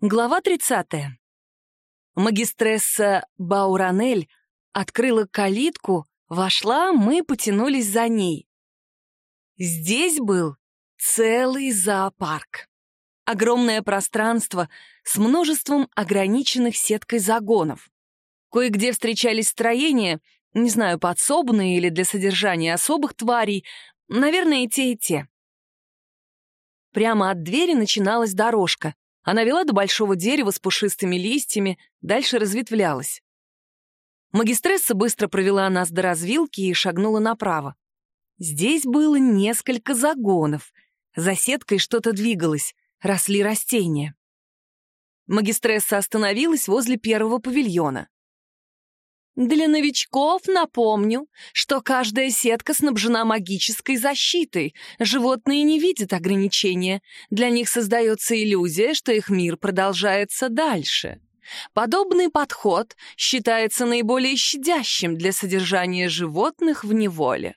Глава 30. Магистресса Бауранель открыла калитку, вошла, мы потянулись за ней. Здесь был целый зоопарк. Огромное пространство с множеством ограниченных сеткой загонов. Кое-где встречались строения, не знаю, подсобные или для содержания особых тварей, наверное, и те, и те. Прямо от двери начиналась дорожка — она вела до большого дерева с пушистыми листьями, дальше разветвлялась. Магистресса быстро провела нас до развилки и шагнула направо. Здесь было несколько загонов. За сеткой что-то двигалось, росли растения. Магистресса остановилась возле первого павильона. Для новичков напомню, что каждая сетка снабжена магической защитой. Животные не видят ограничения. Для них создается иллюзия, что их мир продолжается дальше. Подобный подход считается наиболее щадящим для содержания животных в неволе.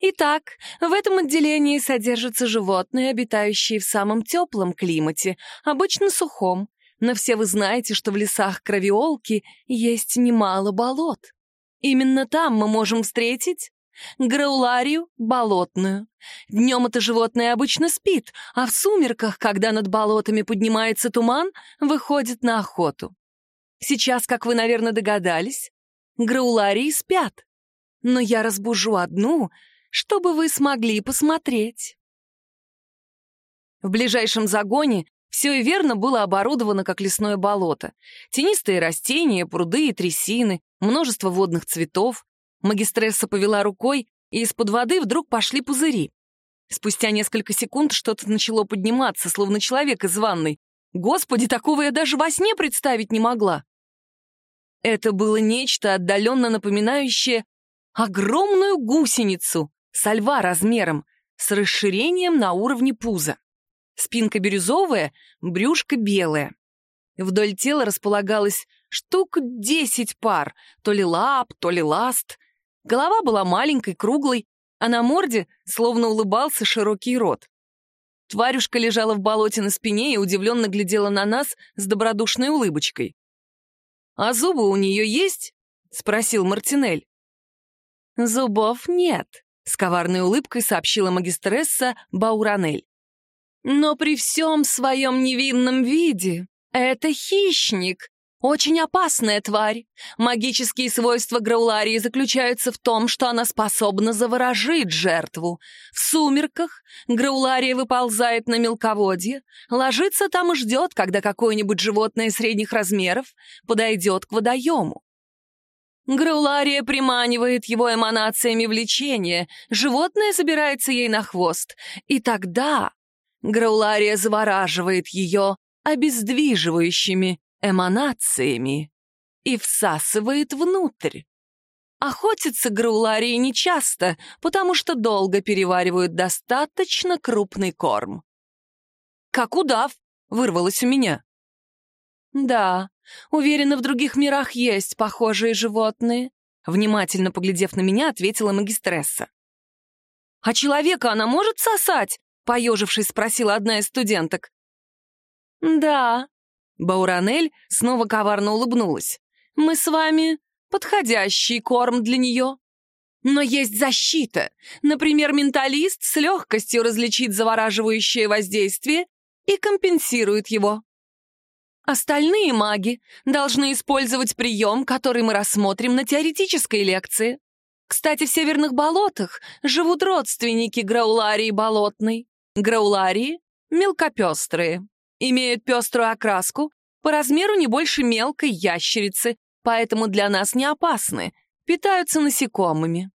Итак, в этом отделении содержатся животные, обитающие в самом теплом климате, обычно сухом, но все вы знаете, что в лесах Кровиолки есть немало болот. Именно там мы можем встретить грауларию болотную. Днем это животное обычно спит, а в сумерках, когда над болотами поднимается туман, выходит на охоту. Сейчас, как вы, наверное, догадались, грауларии спят. Но я разбужу одну, чтобы вы смогли посмотреть. В ближайшем загоне все и верно было оборудовано как лесное болото. Тенистые растения, пруды и трясины, множество водных цветов. Магистресса повела рукой, и из-под воды вдруг пошли пузыри. Спустя несколько секунд что-то начало подниматься, словно человек из ванной. Господи, такого я даже во сне представить не могла. Это было нечто, отдаленно напоминающее огромную гусеницу со льва размером, с расширением на уровне пуза. Спинка бирюзовая, брюшко белое. Вдоль тела располагалось штук десять пар, то ли лап, то ли ласт. Голова была маленькой, круглой, а на морде словно улыбался широкий рот. Тварюшка лежала в болоте на спине и удивленно глядела на нас с добродушной улыбочкой. «А зубы у нее есть?» — спросил Мартинель. «Зубов нет», — с коварной улыбкой сообщила магистресса Бауранель. Но при всем своем невинном виде это хищник, очень опасная тварь. Магические свойства грауларии заключаются в том, что она способна заворожить жертву. В сумерках граулария выползает на мелководье, ложится там и ждет, когда какое-нибудь животное средних размеров подойдет к водоему. Граулария приманивает его эманациями влечения, животное забирается ей на хвост, и тогда Граулария завораживает ее обездвиживающими эманациями и всасывает внутрь. Охотятся грауларии нечасто, потому что долго переваривают достаточно крупный корм. «Как удав!» — вырвалось у меня. «Да, уверена, в других мирах есть похожие животные», — внимательно поглядев на меня, ответила магистресса. «А человека она может сосать?» Поежившись, спросила одна из студенток. «Да». Бауранель снова коварно улыбнулась. «Мы с вами подходящий корм для нее. Но есть защита. Например, менталист с легкостью различит завораживающее воздействие и компенсирует его. Остальные маги должны использовать прием, который мы рассмотрим на теоретической лекции. Кстати, в северных болотах живут родственники Грауларии болотной. Грауларии — мелкопестрые. Имеют пеструю окраску, по размеру не больше мелкой ящерицы, поэтому для нас не опасны, питаются насекомыми.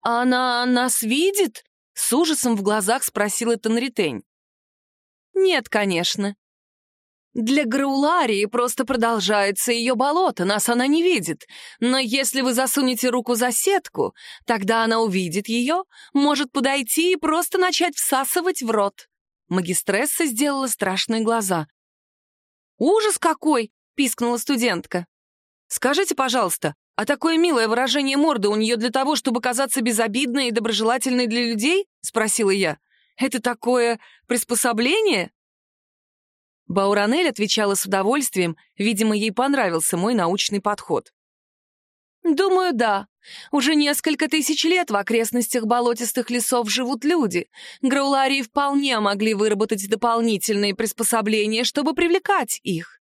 «Она нас видит?» — с ужасом в глазах спросила Тенритень. «Нет, конечно. Для Грауларии просто продолжается ее болото, нас она не видит. Но если вы засунете руку за сетку, тогда она увидит ее, может подойти и просто начать всасывать в рот. Магистресса сделала страшные глаза. «Ужас какой!» — пискнула студентка. «Скажите, пожалуйста, а такое милое выражение морды у нее для того, чтобы казаться безобидной и доброжелательной для людей?» — спросила я. «Это такое приспособление?» Бауранель отвечала с удовольствием, видимо, ей понравился мой научный подход. «Думаю, да. Уже несколько тысяч лет в окрестностях болотистых лесов живут люди. Грауларии вполне могли выработать дополнительные приспособления, чтобы привлекать их.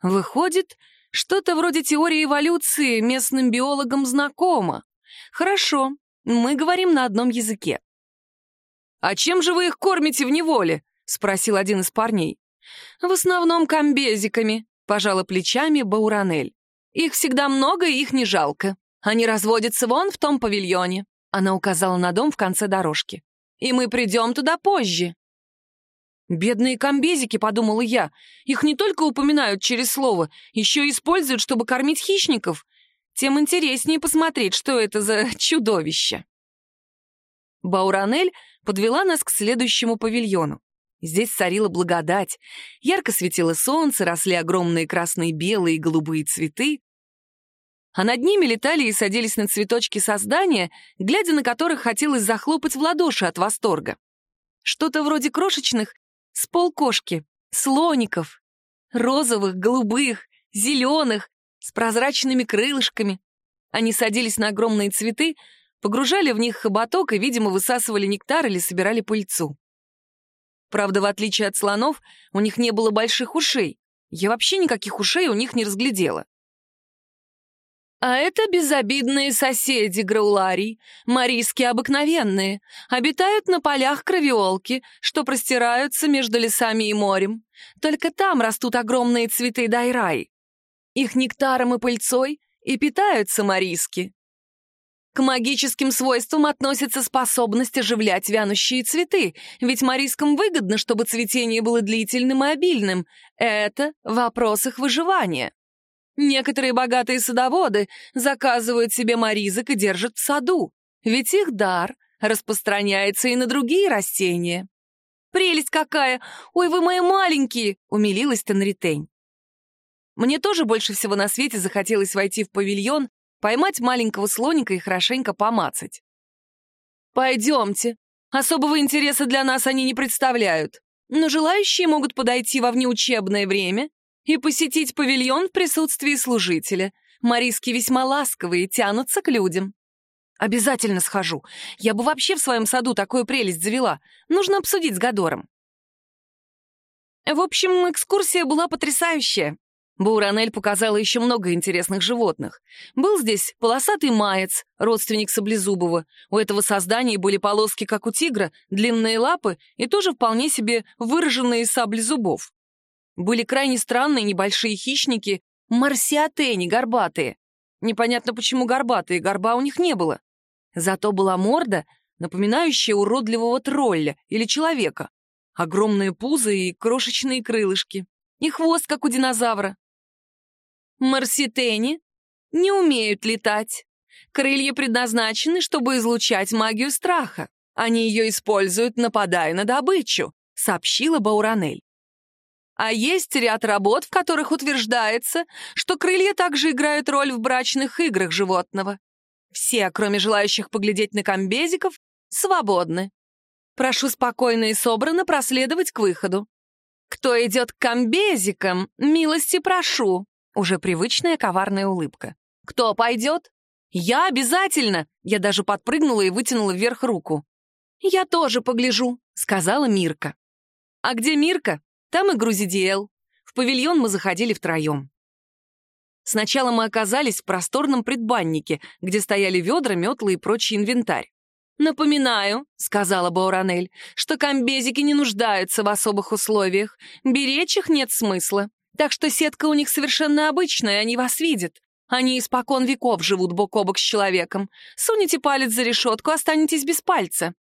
Выходит, что-то вроде теории эволюции местным биологам знакомо. Хорошо, мы говорим на одном языке. «А чем же вы их кормите в неволе?» — спросил один из парней. «В основном комбезиками», — пожала плечами Бауранель. «Их всегда много, и их не жалко. Они разводятся вон в том павильоне». Она указала на дом в конце дорожки. «И мы придем туда позже». «Бедные комбезики», — подумала я. «Их не только упоминают через слово, еще используют, чтобы кормить хищников. Тем интереснее посмотреть, что это за чудовище». Бауранель подвела нас к следующему павильону. Здесь царила благодать. Ярко светило солнце, росли огромные красные, белые и голубые цветы. А над ними летали и садились на цветочки создания, глядя на которых хотелось захлопать в ладоши от восторга. Что-то вроде крошечных с полкошки, слоников, розовых, голубых, зеленых, с прозрачными крылышками. Они садились на огромные цветы, погружали в них хоботок и, видимо, высасывали нектар или собирали пыльцу. Правда, в отличие от слонов, у них не было больших ушей. Я вообще никаких ушей у них не разглядела. А это безобидные соседи Грауларий, марийские обыкновенные, обитают на полях кровиолки, что простираются между лесами и морем. Только там растут огромные цветы дайрай. Их нектаром и пыльцой и питаются марийски. К магическим свойствам относится способность оживлять вянущие цветы, ведь марискам выгодно, чтобы цветение было длительным и обильным. Это вопрос их выживания. Некоторые богатые садоводы заказывают себе маризок и держат в саду, ведь их дар распространяется и на другие растения. «Прелесть какая! Ой, вы мои маленькие!» — умилилась Тенритень. Мне тоже больше всего на свете захотелось войти в павильон поймать маленького слоника и хорошенько помацать. «Пойдемте. Особого интереса для нас они не представляют, но желающие могут подойти во внеучебное время и посетить павильон в присутствии служителя. Мариски весьма ласковые, тянутся к людям». «Обязательно схожу. Я бы вообще в своем саду такую прелесть завела. Нужно обсудить с Гадором». В общем, экскурсия была потрясающая. Бауранель показала еще много интересных животных. Был здесь полосатый маец, родственник саблезубого. У этого создания были полоски, как у тигра, длинные лапы и тоже вполне себе выраженные сабли зубов. Были крайне странные небольшие хищники, марсиатени горбатые. Непонятно, почему горбатые, горба у них не было. Зато была морда, напоминающая уродливого тролля или человека. Огромные пузы и крошечные крылышки. И хвост, как у динозавра. Марситени не умеют летать. Крылья предназначены, чтобы излучать магию страха. Они ее используют, нападая на добычу», — сообщила Бауранель. А есть ряд работ, в которых утверждается, что крылья также играют роль в брачных играх животного. Все, кроме желающих поглядеть на комбезиков, свободны. Прошу спокойно и собрано проследовать к выходу. Кто идет к комбезикам, милости прошу. Уже привычная коварная улыбка. «Кто пойдет?» «Я обязательно!» Я даже подпрыгнула и вытянула вверх руку. «Я тоже погляжу», — сказала Мирка. «А где Мирка? Там и Грузидиэл. В павильон мы заходили втроем. Сначала мы оказались в просторном предбаннике, где стояли ведра, метлы и прочий инвентарь. «Напоминаю», — сказала Бауранель, «что комбезики не нуждаются в особых условиях. Беречь их нет смысла. Так что сетка у них совершенно обычная, они вас видят. Они испокон веков живут бок о бок с человеком. Сунете палец за решетку, останетесь без пальца.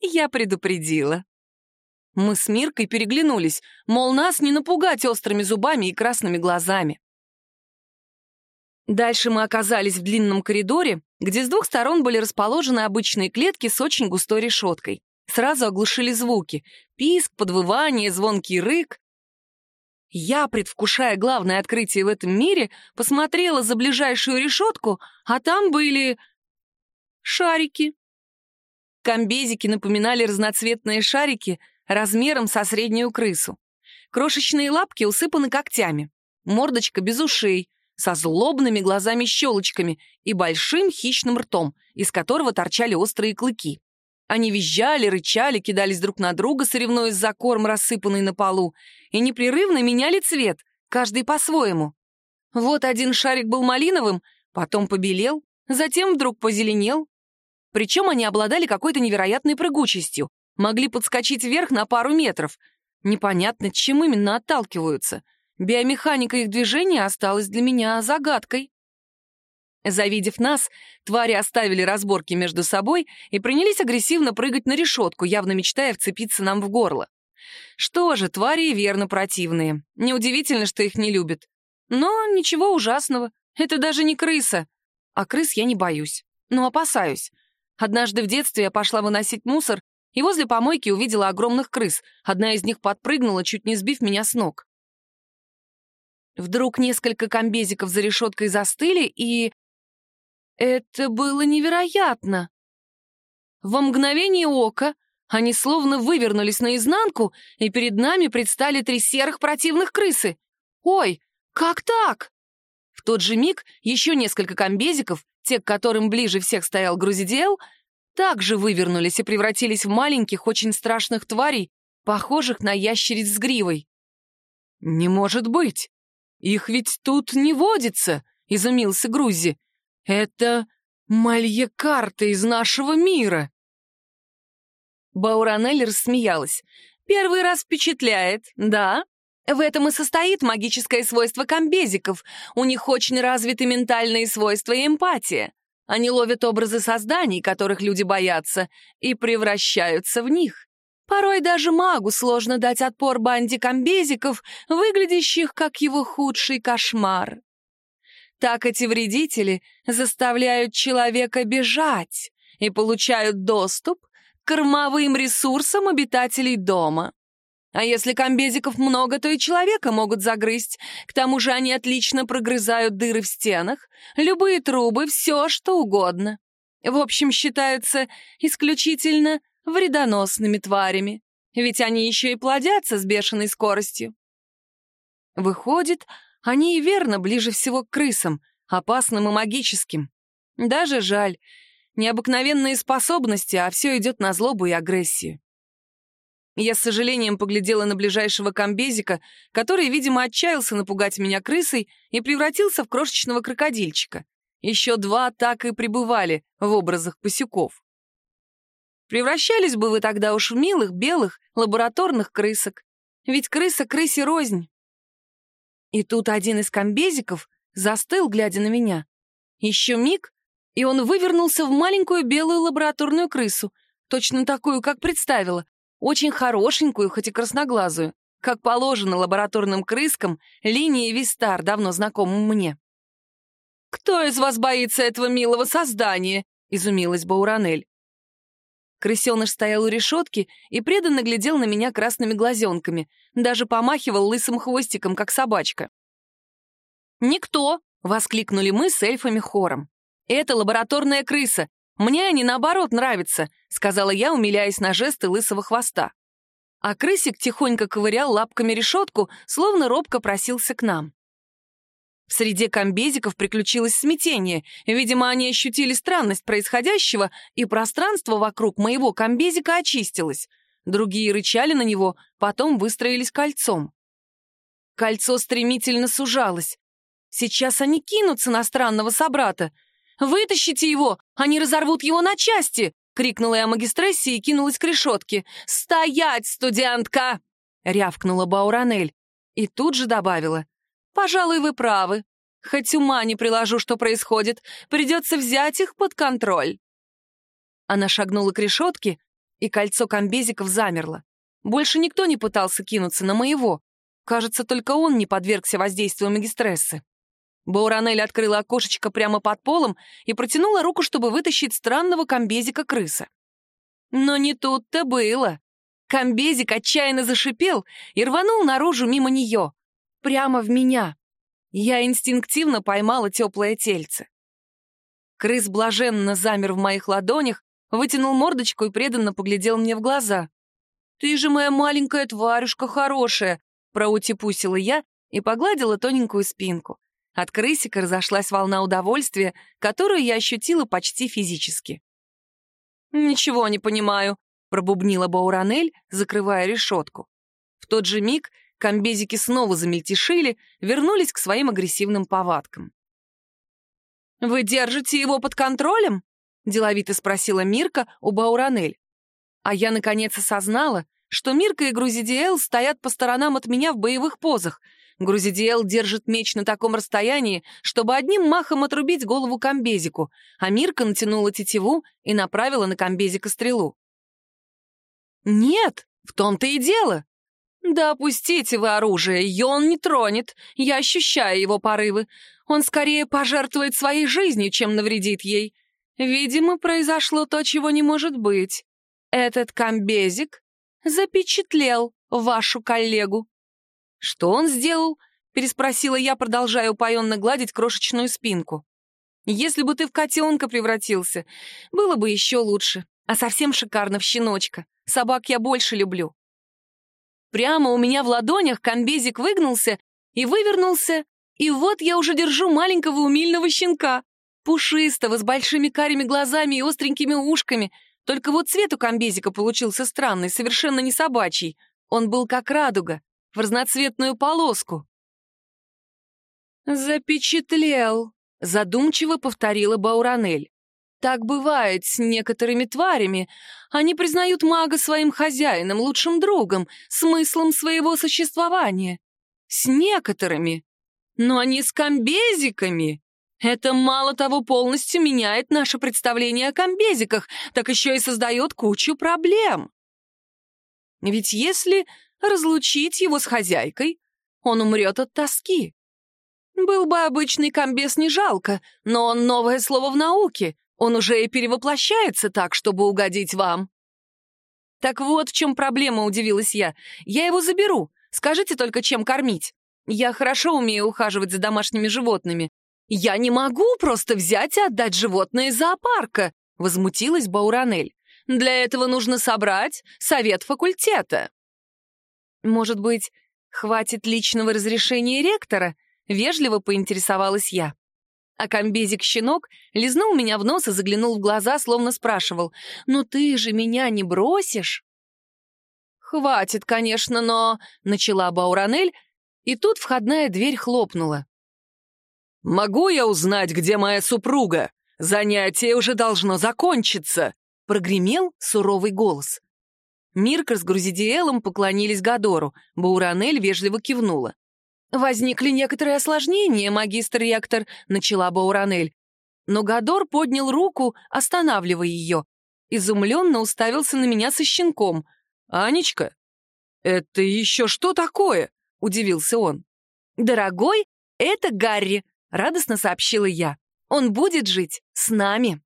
Я предупредила. Мы с Миркой переглянулись, мол, нас не напугать острыми зубами и красными глазами. Дальше мы оказались в длинном коридоре, где с двух сторон были расположены обычные клетки с очень густой решеткой. Сразу оглушили звуки — писк, подвывание, звонкий рык. Я, предвкушая главное открытие в этом мире, посмотрела за ближайшую решетку, а там были... шарики. Комбезики напоминали разноцветные шарики размером со среднюю крысу. Крошечные лапки усыпаны когтями, мордочка без ушей, со злобными глазами-щелочками и большим хищным ртом, из которого торчали острые клыки. Они визжали, рычали, кидались друг на друга, соревнуясь за корм, рассыпанный на полу, и непрерывно меняли цвет, каждый по-своему. Вот один шарик был малиновым, потом побелел, затем вдруг позеленел. Причем они обладали какой-то невероятной прыгучестью, могли подскочить вверх на пару метров. Непонятно, чем именно отталкиваются. Биомеханика их движения осталась для меня загадкой. Завидев нас, твари оставили разборки между собой и принялись агрессивно прыгать на решетку, явно мечтая вцепиться нам в горло. Что же, твари верно противные. Неудивительно, что их не любят. Но ничего ужасного. Это даже не крыса. А крыс я не боюсь. Но опасаюсь. Однажды в детстве я пошла выносить мусор и возле помойки увидела огромных крыс. Одна из них подпрыгнула, чуть не сбив меня с ног. Вдруг несколько комбезиков за решеткой застыли, и это было невероятно. Во мгновение ока они словно вывернулись наизнанку, и перед нами предстали три серых противных крысы. Ой, как так? В тот же миг еще несколько комбезиков, те, к которым ближе всех стоял грузидел, также вывернулись и превратились в маленьких, очень страшных тварей, похожих на ящериц с гривой. «Не может быть! Их ведь тут не водится!» — изумился Грузи. Это малье-карта из нашего мира. Бауранель рассмеялась. Первый раз впечатляет, да? В этом и состоит магическое свойство комбезиков. У них очень развиты ментальные свойства и эмпатия. Они ловят образы созданий, которых люди боятся, и превращаются в них. Порой даже магу сложно дать отпор банде комбезиков, выглядящих как его худший кошмар. Так эти вредители заставляют человека бежать и получают доступ к кормовым ресурсам обитателей дома. А если комбезиков много, то и человека могут загрызть. К тому же они отлично прогрызают дыры в стенах, любые трубы, все что угодно. В общем, считаются исключительно вредоносными тварями, ведь они еще и плодятся с бешеной скоростью. Выходит, они и верно ближе всего к крысам, опасным и магическим. Даже жаль. Необыкновенные способности, а все идет на злобу и агрессию. Я с сожалением поглядела на ближайшего комбезика, который, видимо, отчаялся напугать меня крысой и превратился в крошечного крокодильчика. Еще два так и пребывали в образах пасюков. Превращались бы вы тогда уж в милых, белых, лабораторных крысок. Ведь крыса крысе рознь. И тут один из комбезиков застыл, глядя на меня. Еще миг, и он вывернулся в маленькую белую лабораторную крысу, точно такую, как представила, очень хорошенькую, хоть и красноглазую, как положено лабораторным крыскам линии Вистар, давно знакомым мне. «Кто из вас боится этого милого создания?» — изумилась Бауранель. Крысеныш стоял у решетки и преданно глядел на меня красными глазенками, даже помахивал лысым хвостиком, как собачка. «Никто!» — воскликнули мы с эльфами хором. «Это лабораторная крыса. Мне они, наоборот, нравятся», — сказала я, умиляясь на жесты лысого хвоста. А крысик тихонько ковырял лапками решетку, словно робко просился к нам. В среде комбезиков приключилось смятение. Видимо, они ощутили странность происходящего, и пространство вокруг моего комбезика очистилось. Другие рычали на него, потом выстроились кольцом. Кольцо стремительно сужалось. Сейчас они кинутся на странного собрата. «Вытащите его! Они разорвут его на части!» — крикнула я магистрессе и кинулась к решетке. «Стоять, студентка!» — рявкнула Бауранель. И тут же добавила. «Пожалуй, вы правы. Хоть ума не приложу, что происходит. Придется взять их под контроль». Она шагнула к решетке, и кольцо комбезиков замерло. Больше никто не пытался кинуться на моего. Кажется, только он не подвергся воздействию магистрессы. Бауранель открыла окошечко прямо под полом и протянула руку, чтобы вытащить странного комбезика крыса. Но не тут-то было. Комбезик отчаянно зашипел и рванул наружу мимо нее прямо в меня. Я инстинктивно поймала теплое тельце. Крыс блаженно замер в моих ладонях, вытянул мордочку и преданно поглядел мне в глаза. «Ты же моя маленькая тварюшка хорошая. проутепусила я и погладила тоненькую спинку. От крысика разошлась волна удовольствия, которую я ощутила почти физически. «Ничего не понимаю», — пробубнила Бауранель, закрывая решетку. В тот же миг комбезики снова замельтешили, вернулись к своим агрессивным повадкам. «Вы держите его под контролем?» — деловито спросила Мирка у Бауранель. А я, наконец, осознала, что Мирка и Грузидиэл стоят по сторонам от меня в боевых позах. Грузидиэл держит меч на таком расстоянии, чтобы одним махом отрубить голову комбезику, а Мирка натянула тетиву и направила на комбезика стрелу. «Нет, в том-то и дело. Да опустите вы оружие, ее он не тронет, я ощущаю его порывы. Он скорее пожертвует своей жизнью, чем навредит ей. Видимо, произошло то, чего не может быть. Этот комбезик запечатлел вашу коллегу. Что он сделал? Переспросила я, продолжая упоенно гладить крошечную спинку. Если бы ты в котенка превратился, было бы еще лучше. А совсем шикарно в щеночка. Собак я больше люблю. Прямо у меня в ладонях комбезик выгнулся и вывернулся, и вот я уже держу маленького умильного щенка. Пушистого, с большими карими глазами и остренькими ушками. Только вот цвет у комбезика получился странный, совершенно не собачий. Он был как радуга, в разноцветную полоску. «Запечатлел», — задумчиво повторила Бауранель. «Так бывает с некоторыми тварями. Они признают мага своим хозяином, лучшим другом, смыслом своего существования. С некоторыми. Но не с комбезиками. Это мало того полностью меняет наше представление о комбезиках, так еще и создает кучу проблем. Ведь если разлучить его с хозяйкой, он умрет от тоски. Был бы обычный комбез не жалко, но он новое слово в науке, он уже и перевоплощается так, чтобы угодить вам. Так вот в чем проблема, удивилась я. Я его заберу, скажите только, чем кормить. Я хорошо умею ухаживать за домашними животными, «Я не могу просто взять и отдать животное из зоопарка», — возмутилась Бауранель. «Для этого нужно собрать совет факультета». «Может быть, хватит личного разрешения ректора?» — вежливо поинтересовалась я. А комбезик-щенок лизнул меня в нос и заглянул в глаза, словно спрашивал, «Ну ты же меня не бросишь?» «Хватит, конечно, но...» — начала Бауранель, и тут входная дверь хлопнула. «Могу я узнать, где моя супруга? Занятие уже должно закончиться!» — прогремел суровый голос. Мирка с Грузидиэлом поклонились Гадору, Бауранель вежливо кивнула. «Возникли некоторые осложнения, магистр-ректор», — начала Бауранель. Но Гадор поднял руку, останавливая ее. Изумленно уставился на меня со щенком. «Анечка, это еще что такое?» — удивился он. «Дорогой, это Гарри», радостно сообщила я. Он будет жить с нами.